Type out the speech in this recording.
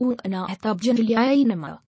وأنا أحتاج العلم